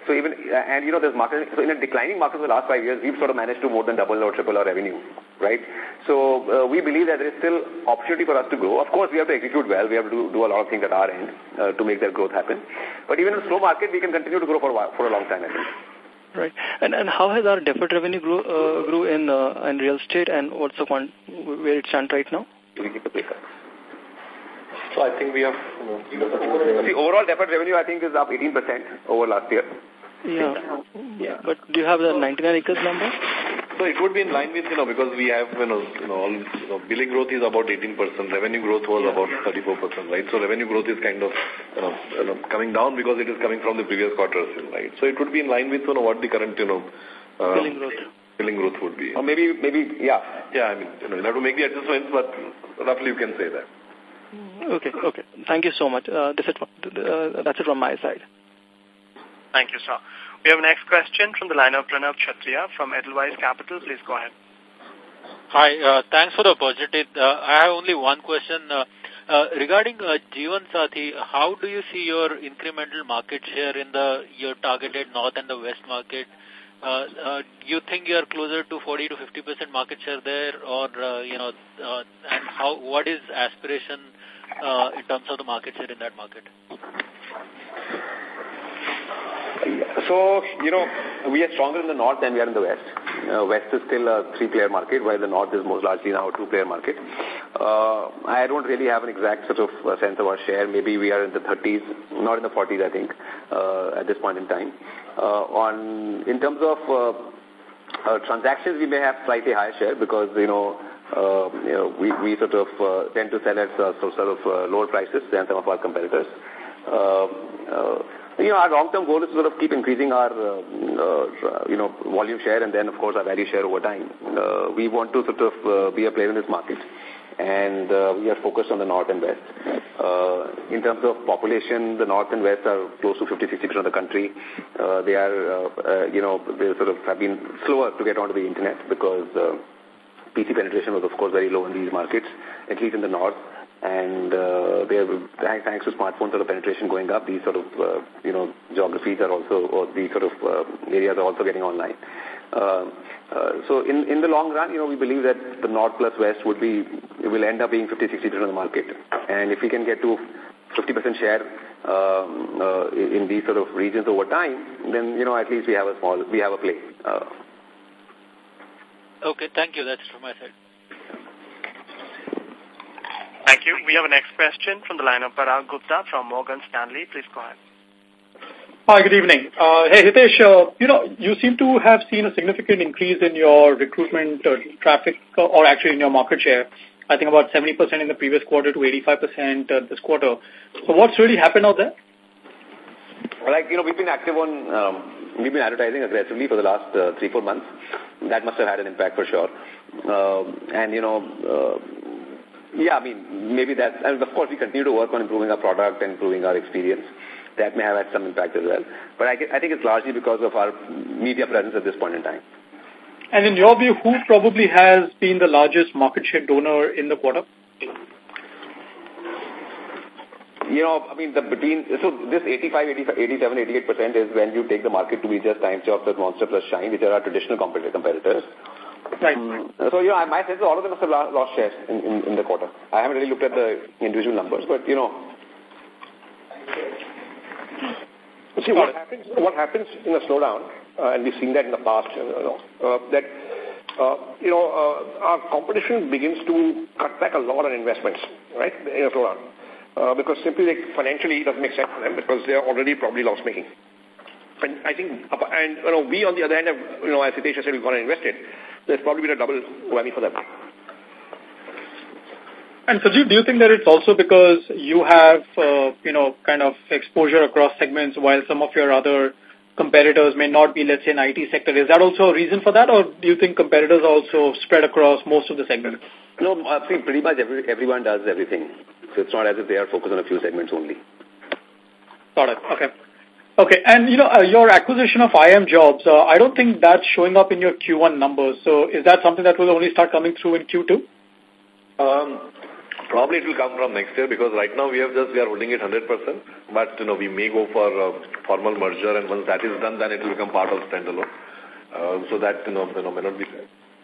Speaker 1: So even, uh, and you know, this market, so in a declining market for the last five years, we've sort of managed to more than double or triple our revenue, right? So uh, we believe that there is still opportunity for us to grow. Of course, we have to execute well. We have to do, do a lot of things at our end uh, to make that growth happen. But even in a slow market, we can continue to grow for a while, for a long time, I think. Right.
Speaker 9: And and how has our deferred revenue grew uh, grew in uh, in real estate, and what's the one where it stands right now?
Speaker 1: So I think we have. You know, the overall deferred revenue I think is up 18% over last year.
Speaker 9: Yeah. yeah. But do you have the 99 acres number?
Speaker 8: So it would be in line with, you know, because we have, you know, you know, all, you know billing growth is about 18%, revenue growth was about 34%, right? So revenue growth is kind of, you know, you know, coming down because it is coming from the previous quarters, right? So it would be in line with, you know, what the current, you know, uh, billing growth billing growth would be. Or maybe, maybe, yeah. Yeah, I mean, you know, you have to make the adjustments, but roughly you can say that.
Speaker 9: Okay, okay. Thank you so much. Uh, that's, it, uh, that's it from my side.
Speaker 8: Thank you, sir.
Speaker 10: We have next question from the line of Pranav Kshatriya from Edelweiss Capital. Please go ahead. Hi, uh, thanks for the opportunity. Uh, I have only one question. Uh, uh, regarding uh, Jeevan Sathi, how do you see your incremental market share in the your targeted north and the west market? Uh, uh, you think you are closer to 40 to 50 percent market share there, or uh, you know, uh, and how? What is aspiration uh, in
Speaker 1: terms of the market share in that market? So, you know, we are stronger in the north than we are in the west. Uh, west is still a three-player market, while the north is most largely now a two-player market. Uh, I don't really have an exact sort of uh, sense of our share. Maybe we are in the 30s, not in the 40s, I think, uh, at this point in time. Uh, on In terms of uh, uh, transactions, we may have slightly higher share because, you know, uh, you know, we, we sort of uh, tend to sell at uh, sort of uh, lower prices than some of our competitors. Uh, uh, you know, our long-term goal is to sort of keep increasing our, uh, uh, you know, volume share and then, of course, our value share over time. Uh, we want to sort of uh, be a player in this market, and uh, we are focused on the north and west. Uh, in terms of population, the north and west are close to 50-60% of the country. Uh, they are, uh, uh, you know, they sort of have been slower to get onto the internet because uh, PC penetration was, of course, very low in these markets, at least in the north. And uh, have, thanks to smartphones, sort of penetration going up, these sort of, uh, you know, geographies are also, or these sort of uh, areas are also getting online. Uh, uh, so in, in the long run, you know, we believe that the North plus West would be, it will end up being 50-60% of the market. And if we can get to 50% share um, uh, in these sort of regions over time, then, you know, at least we have a small, we have a play. Uh,
Speaker 10: okay, thank you. That's from my side. Thank you. We have a next question from the
Speaker 2: line of Parag Gupta from Morgan Stanley. Please go ahead.
Speaker 10: Hi, good evening. Uh, hey, Hitesh, uh, you know, you seem to have seen a significant increase in your recruitment uh, traffic uh, or actually in your market share. I think about 70% in the previous quarter to 85% uh, this
Speaker 1: quarter. So what's really happened out there? Like, you know, we've been active on, um, we've been advertising aggressively for the last uh, three, four months. That must have had an impact for sure. Uh, and, you know, uh, yeah, I mean, maybe that. and of course we continue to work on improving our product and improving our experience. That may have had some impact as well. But I, I think it's largely because of our media presence at this point in time.
Speaker 10: And in your view, who probably has
Speaker 1: been the largest market share donor in the quarter? You know, I mean, the between, so this 85, 85 87, 88% is when you take the market to be just times of the Monster Plus Shine, which are our traditional competitor, competitors. Right. Mm, uh, so, you know, my sense is all of them must have lost shares in, in, in the quarter. I haven't really looked at the individual numbers, but, you know, See, what happens, what happens
Speaker 4: in a slowdown, uh, and we've seen that in the past, uh, you know, uh, that, uh, you know, uh, our competition begins to cut back a lot on investments, right, in a slowdown. because simply, like, financially, it doesn't make sense for them because they're already probably loss-making. And I think, and you know, we on the other hand have, you know, as Hitesh said, we've gone and invested. There's probably been a double whammy for them.
Speaker 10: And Sajid, do you think that it's also because you have, uh, you know, kind of exposure across segments while some of your other competitors may not be, let's say, in IT sector? Is that also a reason for that, or do you think competitors also spread across
Speaker 1: most of the segments? No, I think pretty much every, everyone does everything. So it's not as if they are focused on a few segments only. Got it. Okay.
Speaker 10: Okay. And, you know, uh, your acquisition of IIM Jobs, uh, I don't think that's showing up in your Q1 numbers. So is that something that will only start coming through in Q2?
Speaker 8: Um, probably it will come from next year because right now we have just, we are holding it 100%. But, you know, we may go for a uh, formal merger and once that is done, then it will become part of standalone. Uh, so that, you know, you know, may not be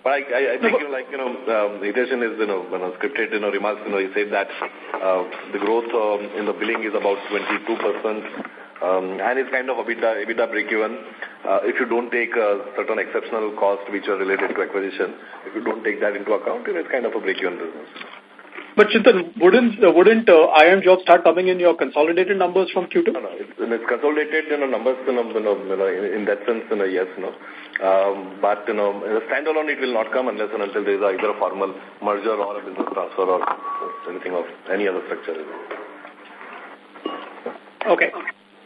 Speaker 8: But I, I, I think, you know, like, you know, um, Hitesh is, you know, you know, scripted, you know, remarks, you know, he said that uh, the growth um, in the billing is about 22%. Um, and it's kind of EBITDA, EBITDA break-even uh, if you don't take certain exceptional costs which are related to acquisition. If you don't take that into account, then it's kind of a break-even business.
Speaker 10: But Chintan, wouldn't uh, wouldn't uh, IIM jobs start coming in your consolidated numbers from Q2? No, no, it's,
Speaker 8: it's consolidated in you know, numbers you know, you know, in, in that sense, you uh, know, yes, no. Um, but you know, standalone it will not come unless and until there is either a formal merger or a business transfer or anything of any other structure.
Speaker 10: Okay.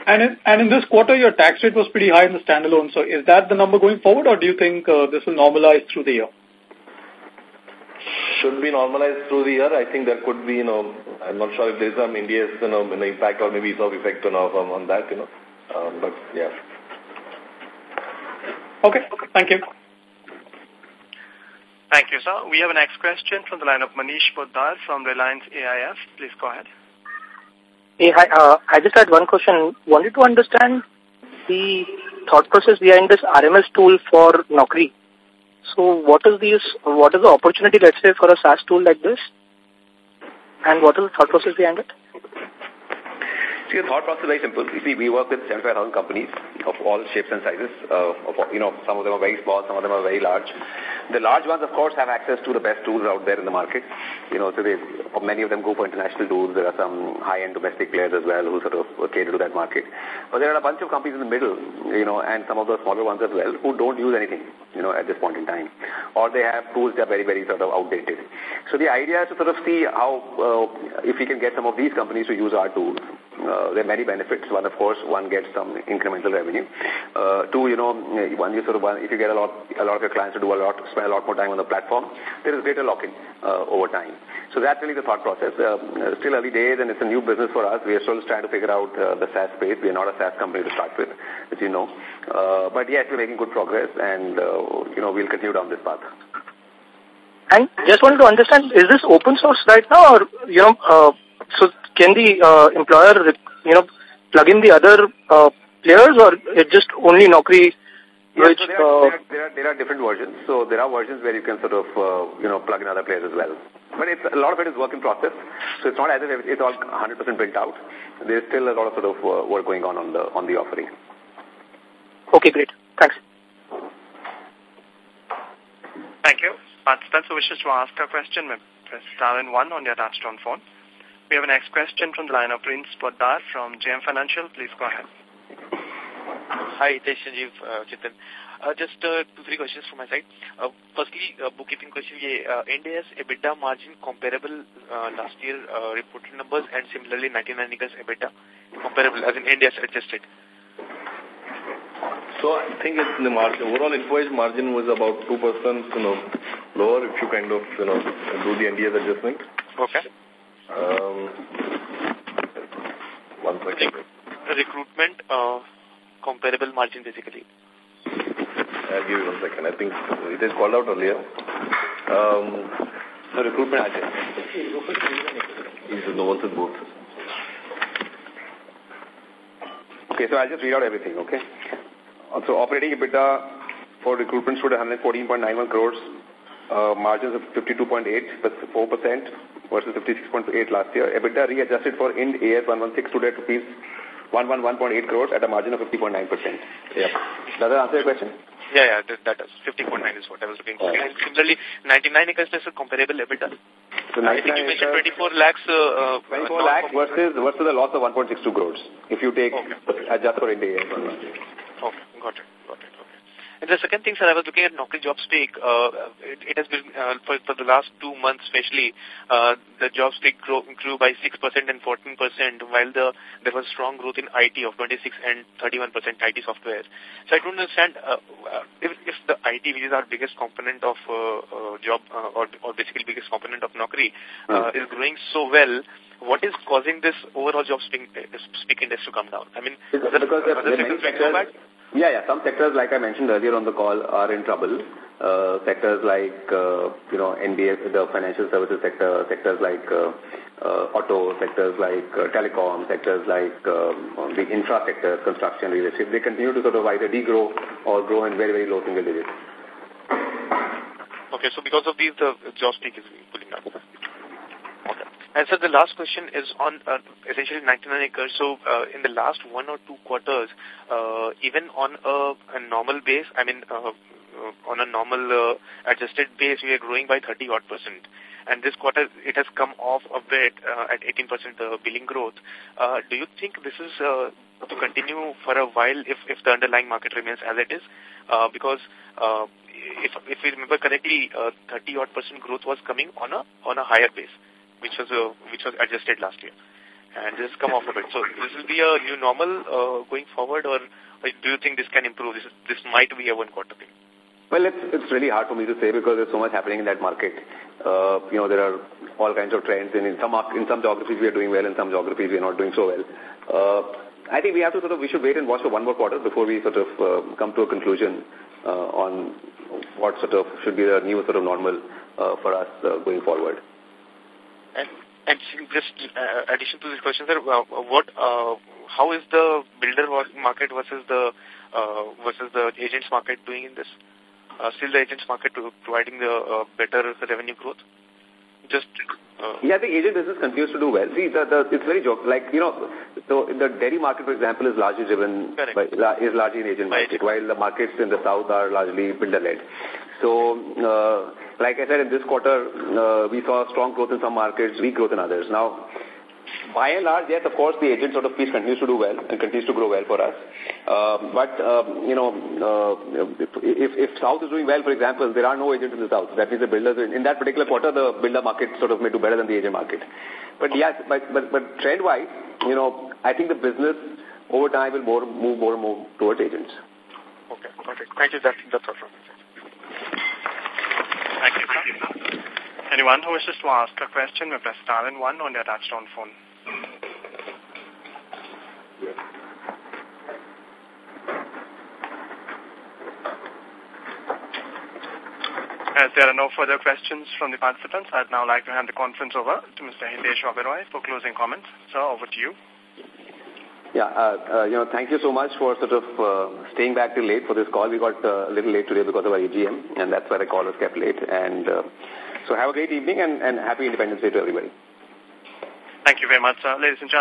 Speaker 10: And in this quarter, your tax rate was pretty high in the standalone. So is that the number going forward, or do you think uh, this will normalize through the year?
Speaker 8: Should be normalized through the year. I think there could be, you know, I'm not sure if there's some Ind AS, you know, an impact or maybe some effect on, on, that, you know. Um, but, yeah.
Speaker 10: Okay. Thank you.
Speaker 8: Thank you,
Speaker 2: sir. We have a next question from the line of Manish Poddar from Reliance AIF. Please go ahead.
Speaker 6: Hey, hi, uh, I just had one question. Wanted to understand the thought process behind this RMS tool for Naukri. So what is this, what is the opportunity, let's say, for a SaaS tool like this? And what is the thought process behind it?
Speaker 1: See, the thought process is very simple. You see, we work with 75,000 companies of all shapes and sizes. Uh, of, you know, some of them are very small, some of them are very large. The large ones, of course, have access to the best tools out there in the market. You know, so they, many of them go for international tools. There are some high-end domestic players as well who sort of cater to that market. But there are a bunch of companies in the middle, you know, and some of the smaller ones as well who don't use anything, you know, at this point in time. Or they have tools that are very, very sort of outdated. So the idea is to sort of see how, uh, if we can get some of these companies to use our tools uh, there are many benefits. One, of course, one gets some incremental revenue. Uh, two, you know, one, you sort of, one, if you get a lot, a lot of your clients to do a lot, spend a lot more time on the platform, there is greater lock-in uh, over time. So that's really the thought process. Uh, still early days, and it's a new business for us. We are still trying to figure out uh, the SaaS space. We are not a SaaS company to start with, as you know. Uh, but yes, we're making good progress, and uh, you know, we'll continue down this path.
Speaker 6: And just wanted to understand, is this open source right now, or you know? Uh, so can the uh, employer, you know, plug in the other uh, players or just only
Speaker 1: Naukri? Yeah, which, so there, are, uh, there, are, there, are, different versions. So there are versions where you can sort of, uh, you know, plug in other players as well. But it's, a lot of it is work in process. So it's not as if it's all 100% built out. There's still a lot of sort of uh, work going on on the, on the offering.
Speaker 9: Okay, great. Thanks. Thank you. Participants
Speaker 2: who wishes to ask a question may press star and one on your touchtone phone. We have a next question from the line of Prince Poddar from JM Financial. Please go ahead. Hi, Hitesh Sanjeev, uh, Uh, just uh, two, three questions from my side. Uh, firstly, uh, bookkeeping question.
Speaker 3: uh, NDS EBITDA margin comparable uh, last year uh, reported numbers and similarly 99 EBITDA comparable as in Ind AS adjusted.
Speaker 8: So I think it's the margin, overall invoice margin was about 2%, you know, lower if you kind of, you know, do the Ind AS adjustment. Okay. Um, one second. Re
Speaker 3: recruitment, uh, comparable margin basically.
Speaker 8: I'll give you one second. I think it is called out earlier. Um, the recruitment agent. No one said both.
Speaker 1: Okay, so I'll just read out everything, okay? So operating EBITDA for recruitment stood at 114.91 crores, uh, margins of 52.8, but 4% versus 56.8 last year. EBITDA readjusted for Ind AS 116 stood at rupees 111.8 crores at a margin of 50.9%. Yeah. Does that answer your question?
Speaker 3: Yeah, yeah, that is 50.9 is what I was looking for. Yeah. similarly, 99 acres is a comparable EBITDA.
Speaker 1: So I think you mentioned 24 lakhs.
Speaker 3: Uh, uh 24 lakhs versus,
Speaker 1: versus a loss of 1.62 crores. If you take okay. adjust for India. Okay, got it.
Speaker 3: And the second thing, sir, I was looking at Naukri Speak. Uh, it, it has been, uh, for, for the last two months especially, uh, the job grow, grew by 6% and 14%, while the there was strong growth in IT of 26 and 31% IT software. So I don't understand uh, uh if, if the IT, which is our biggest component of uh, uh, job, uh, or, or basically biggest component of Naukri, uh, hmm. is growing so well, what is causing this overall JobSpeak, uh, speak index to come down? I mean, because, the, because the, the, the
Speaker 1: yeah, yeah. Some sectors, like I mentioned earlier on the call, are in trouble. Uh, sectors like, uh, you know, NBS, the financial services sector, sectors like uh, uh, auto, sectors like uh, telecom, sectors like um, the infra sector, construction, real estate, they continue to sort of either degrow or grow in very, very low single digits.
Speaker 3: Okay, so because of these, the job peak is pulling up. And so the last question is on uh, essentially 99 acres. So uh, in the last one or two quarters, uh, even on a, a normal base, I mean, uh, uh, on a normal uh, adjusted base, we are growing by 30 odd percent. And this quarter, it has come off a bit uh, at 18 percent uh, billing growth. Uh, do you think this is uh, to continue for a while if, if the underlying market remains as it is? Uh, because uh, if if we remember correctly, uh, 30 odd percent growth was coming on a on a higher base which was uh, which was adjusted last year, and this has come off a bit. So this will be a new normal uh, going forward, or, do you think this can improve? This this might be a one quarter thing.
Speaker 1: Well, it's, it's really hard for me to say because there's so much happening in that market. Uh, you know, there are all kinds of trends, and in some in some geographies we are doing well, in some geographies we are not doing so well. Uh, I think we have to sort of we should wait and watch for one more quarter before we sort of uh, come to a conclusion uh, on what sort of should be the new sort of normal uh, for us uh, going forward.
Speaker 3: And, and just uh, addition to this question, sir, uh, what, uh, how is the builder market versus the uh, versus the agents market doing in this? Uh, still, the agents market providing the uh, better revenue growth. Just
Speaker 1: uh, yeah, the agent business continues to do well. See, the, the, it's very joke. Like you know, so the Delhi market, for example, is largely driven by, by, is largely an agent market, while the markets in the south are largely builder led. So. Uh, like I said, in this quarter, uh, we saw strong growth in some markets, weak growth in others. Now, by and large, yes, of course, the agent sort of piece continues to do well and continues to grow well for us. Uh, but, um, you know, uh, if, if South is doing well, for example, there are no agents in the South. That means the builders, in, that particular quarter, the builder market sort of may do better than the agent market. But yes, but, but, but trend-wise, you know, I think the business over time will more, move more and more towards agents.
Speaker 2: Okay, perfect.
Speaker 1: Thank you. That that's all from me.
Speaker 2: Anyone who wishes to ask a question may press star and one on their touchtone phone. As there are no further questions from the participants, I'd now like to hand the conference over to Mr. Hitesh Oberoi for closing comments. Sir, over to
Speaker 1: you. Yeah, uh, uh, you know, thank you so much for sort of uh, staying back till late for this call. We got uh, a little late today because of our AGM, and that's why the call was kept late. And uh, so have a great evening and, and happy Independence Day to everybody.
Speaker 2: Thank you very much, Ladies and gentlemen.